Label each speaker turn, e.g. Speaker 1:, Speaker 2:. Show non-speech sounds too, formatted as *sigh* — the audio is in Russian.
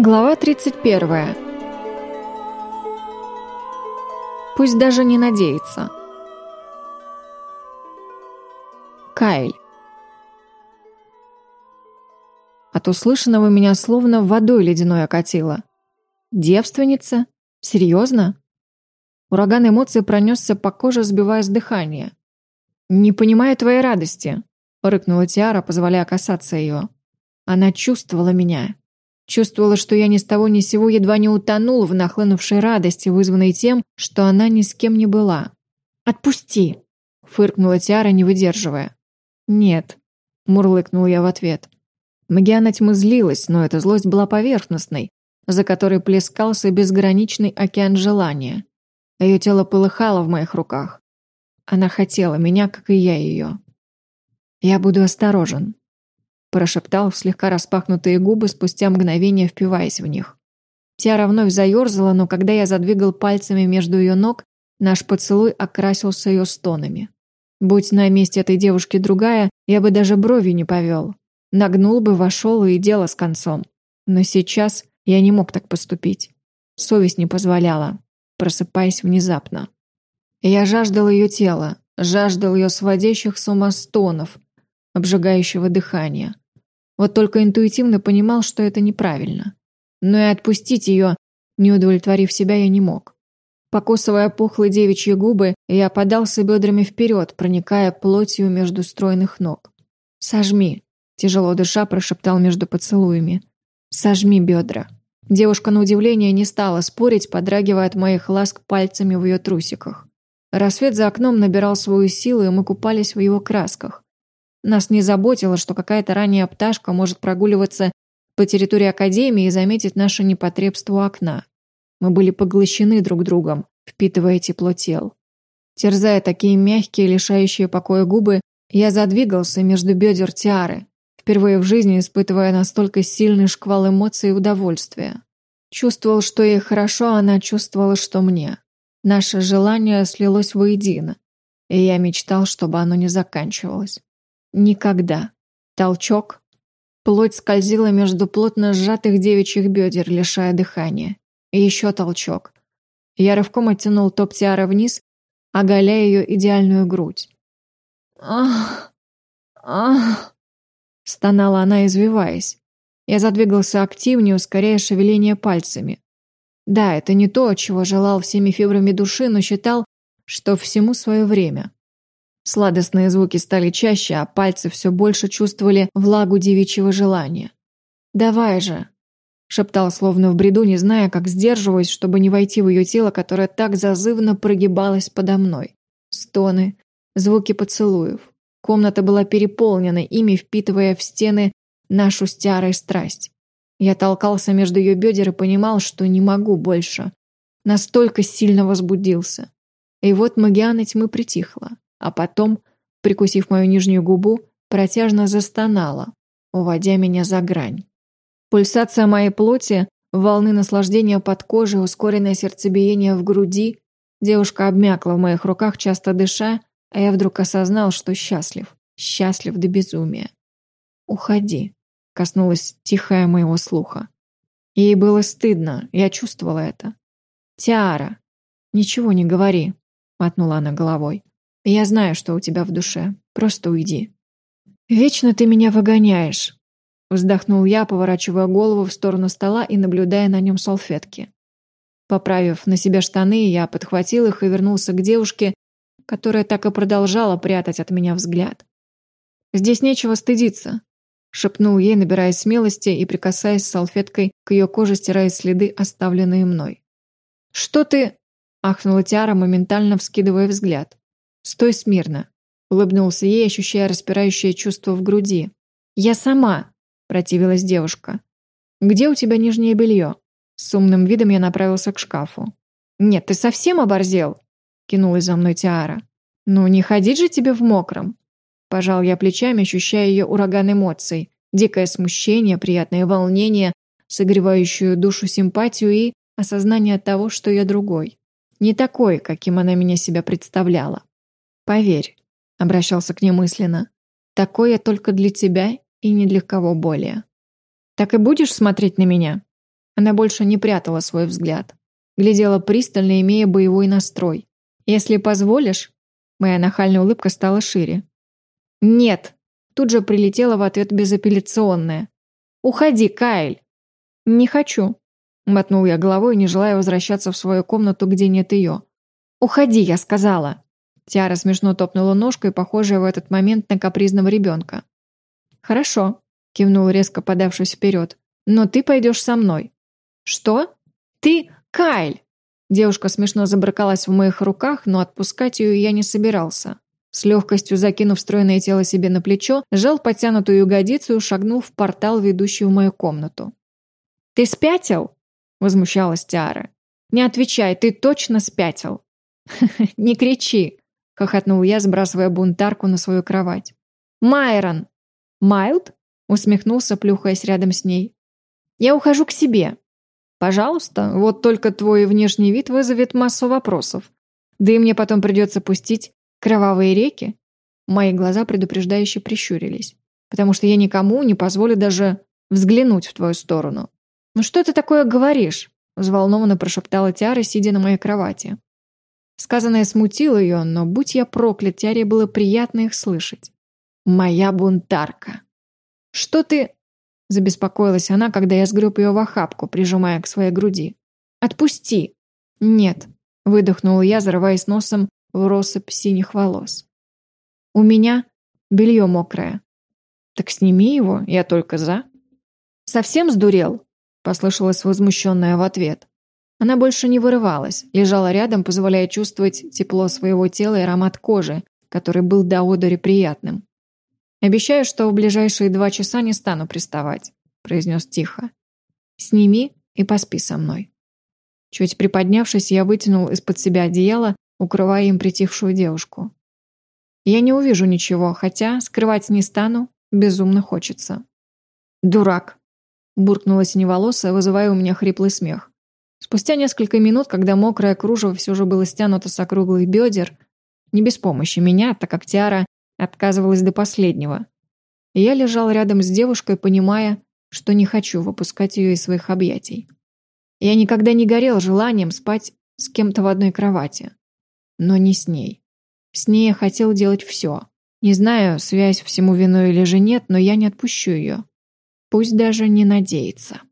Speaker 1: Глава 31. Пусть даже не надеется. Кайль. От услышанного меня словно водой ледяной окатило. Девственница? Серьезно? Ураган эмоций пронесся по коже, сбивая с дыхания. «Не понимаю твоей радости», — рыкнула Тиара, позволяя касаться ее. Она чувствовала меня, Чувствовала, что я ни с того ни сего едва не утонул в нахлынувшей радости, вызванной тем, что она ни с кем не была. «Отпусти!» — фыркнула Тиара, не выдерживая. «Нет», — мурлыкнул я в ответ. Магиана тьмы злилась, но эта злость была поверхностной, за которой плескался безграничный океан желания. Ее тело полыхало в моих руках. Она хотела меня, как и я ее. «Я буду осторожен», прошептал в слегка распахнутые губы, спустя мгновение впиваясь в них. Тиара вновь заерзала, но когда я задвигал пальцами между ее ног, наш поцелуй окрасился ее стонами. Будь на месте этой девушки другая, я бы даже брови не повел. Нагнул бы, вошел и дело с концом. Но сейчас я не мог так поступить. Совесть не позволяла, просыпаясь внезапно. Я жаждал ее тела, жаждал ее сводящих с ума стонов, обжигающего дыхания. Вот только интуитивно понимал, что это неправильно. Но и отпустить ее, не удовлетворив себя, я не мог. Покусывая пухлые девичьи губы, я подался бедрами вперед, проникая плотью между стройных ног. «Сожми», — тяжело дыша прошептал между поцелуями. «Сожми бедра». Девушка на удивление не стала спорить, подрагивая от моих ласк пальцами в ее трусиках. Рассвет за окном набирал свою силу, и мы купались в его красках. Нас не заботило, что какая-то ранняя пташка может прогуливаться по территории Академии и заметить наше непотребство у окна. Мы были поглощены друг другом, впитывая тепло тел. Терзая такие мягкие, лишающие покоя губы, я задвигался между бедер Тиары, впервые в жизни испытывая настолько сильный шквал эмоций и удовольствия. Чувствовал, что ей хорошо, а она чувствовала, что мне. Наше желание слилось воедино, и я мечтал, чтобы оно не заканчивалось. Никогда. Толчок. Плоть скользила между плотно сжатых девичьих бедер, лишая дыхания. И еще толчок. Я рывком оттянул топ Тиара вниз, оголяя ее идеальную грудь. «Ах! Ах!» Стонала она, извиваясь. Я задвигался активнее, ускоряя шевеление пальцами. Да, это не то, чего желал всеми фибрами души, но считал, что всему свое время. Сладостные звуки стали чаще, а пальцы все больше чувствовали влагу девичьего желания. «Давай же!» — шептал словно в бреду, не зная, как сдерживаясь, чтобы не войти в ее тело, которое так зазывно прогибалось подо мной. Стоны, звуки поцелуев. Комната была переполнена ими, впитывая в стены нашу с страсть. Я толкался между ее бедер и понимал, что не могу больше. Настолько сильно возбудился. И вот Магиана тьмы притихла а потом, прикусив мою нижнюю губу, протяжно застонала, уводя меня за грань. Пульсация моей плоти, волны наслаждения под кожей, ускоренное сердцебиение в груди. Девушка обмякла в моих руках, часто дыша, а я вдруг осознал, что счастлив. Счастлив до безумия. «Уходи», — коснулась тихая моего слуха. Ей было стыдно, я чувствовала это. «Тиара, ничего не говори», — мотнула она головой. Я знаю, что у тебя в душе. Просто уйди. Вечно ты меня выгоняешь. Вздохнул я, поворачивая голову в сторону стола и наблюдая на нем салфетки. Поправив на себя штаны, я подхватил их и вернулся к девушке, которая так и продолжала прятать от меня взгляд. «Здесь нечего стыдиться», — шепнул ей, набирая смелости и прикасаясь салфеткой к ее коже, стирая следы, оставленные мной. «Что ты...» — ахнула Тиара, моментально вскидывая взгляд. «Стой смирно», — улыбнулся ей, ощущая распирающее чувство в груди. «Я сама», — противилась девушка. «Где у тебя нижнее белье?» С умным видом я направился к шкафу. «Нет, ты совсем оборзел?» — кинулась за мной Тиара. «Ну, не ходить же тебе в мокром!» Пожал я плечами, ощущая ее ураган эмоций. Дикое смущение, приятное волнение, согревающую душу симпатию и осознание того, что я другой. Не такой, каким она меня себя представляла. «Поверь», — обращался к ней мысленно, — «такое только для тебя и ни для кого более». «Так и будешь смотреть на меня?» Она больше не прятала свой взгляд. Глядела пристально, имея боевой настрой. «Если позволишь...» Моя нахальная улыбка стала шире. «Нет!» Тут же прилетела в ответ безапелляционная. «Уходи, Кайль!» «Не хочу!» Мотнул я головой, не желая возвращаться в свою комнату, где нет ее. «Уходи!» я сказала. Тиара смешно топнула ножкой, похожая в этот момент на капризного ребенка. «Хорошо», — кивнул резко подавшись вперед. «Но ты пойдешь со мной». «Что? Ты Кайль!» Девушка смешно забрыкалась в моих руках, но отпускать ее я не собирался. С легкостью закинув стройное тело себе на плечо, сжал подтянутую ягодицу шагнул в портал, ведущий в мою комнату. «Ты спятил?» — возмущалась Тиара. «Не отвечай, ты точно спятил!» *laughs* «Не кричи!» — хохотнул я, сбрасывая бунтарку на свою кровать. «Майрон!» «Майлд?» — усмехнулся, плюхаясь рядом с ней. «Я ухожу к себе». «Пожалуйста, вот только твой внешний вид вызовет массу вопросов. Да и мне потом придется пустить кровавые реки». Мои глаза предупреждающе прищурились, потому что я никому не позволю даже взглянуть в твою сторону. «Ну что ты такое говоришь?» — взволнованно прошептала Тиара, сидя на моей кровати. Сказанное смутило ее, но, будь я проклят, Тиаре было приятно их слышать. «Моя бунтарка!» «Что ты...» — забеспокоилась она, когда я сгреб ее в охапку, прижимая к своей груди. «Отпусти!» «Нет», — выдохнула я, зарываясь носом в россыпь синих волос. «У меня белье мокрое». «Так сними его, я только за». «Совсем сдурел?» — послышалось возмущенное в ответ. Она больше не вырывалась, лежала рядом, позволяя чувствовать тепло своего тела и аромат кожи, который был до одури приятным. «Обещаю, что в ближайшие два часа не стану приставать», — произнес тихо. «Сними и поспи со мной». Чуть приподнявшись, я вытянул из-под себя одеяло, укрывая им притихшую девушку. Я не увижу ничего, хотя скрывать не стану, безумно хочется. «Дурак!» – буркнула синеволосая, вызывая у меня хриплый смех. Спустя несколько минут, когда мокрое кружево все же было стянуто с округлых бедер, не без помощи меня, так как Тиара отказывалась до последнего, я лежал рядом с девушкой, понимая, что не хочу выпускать ее из своих объятий. Я никогда не горел желанием спать с кем-то в одной кровати. Но не с ней. С ней я хотел делать все. Не знаю, связь всему виной или же нет, но я не отпущу ее. Пусть даже не надеется.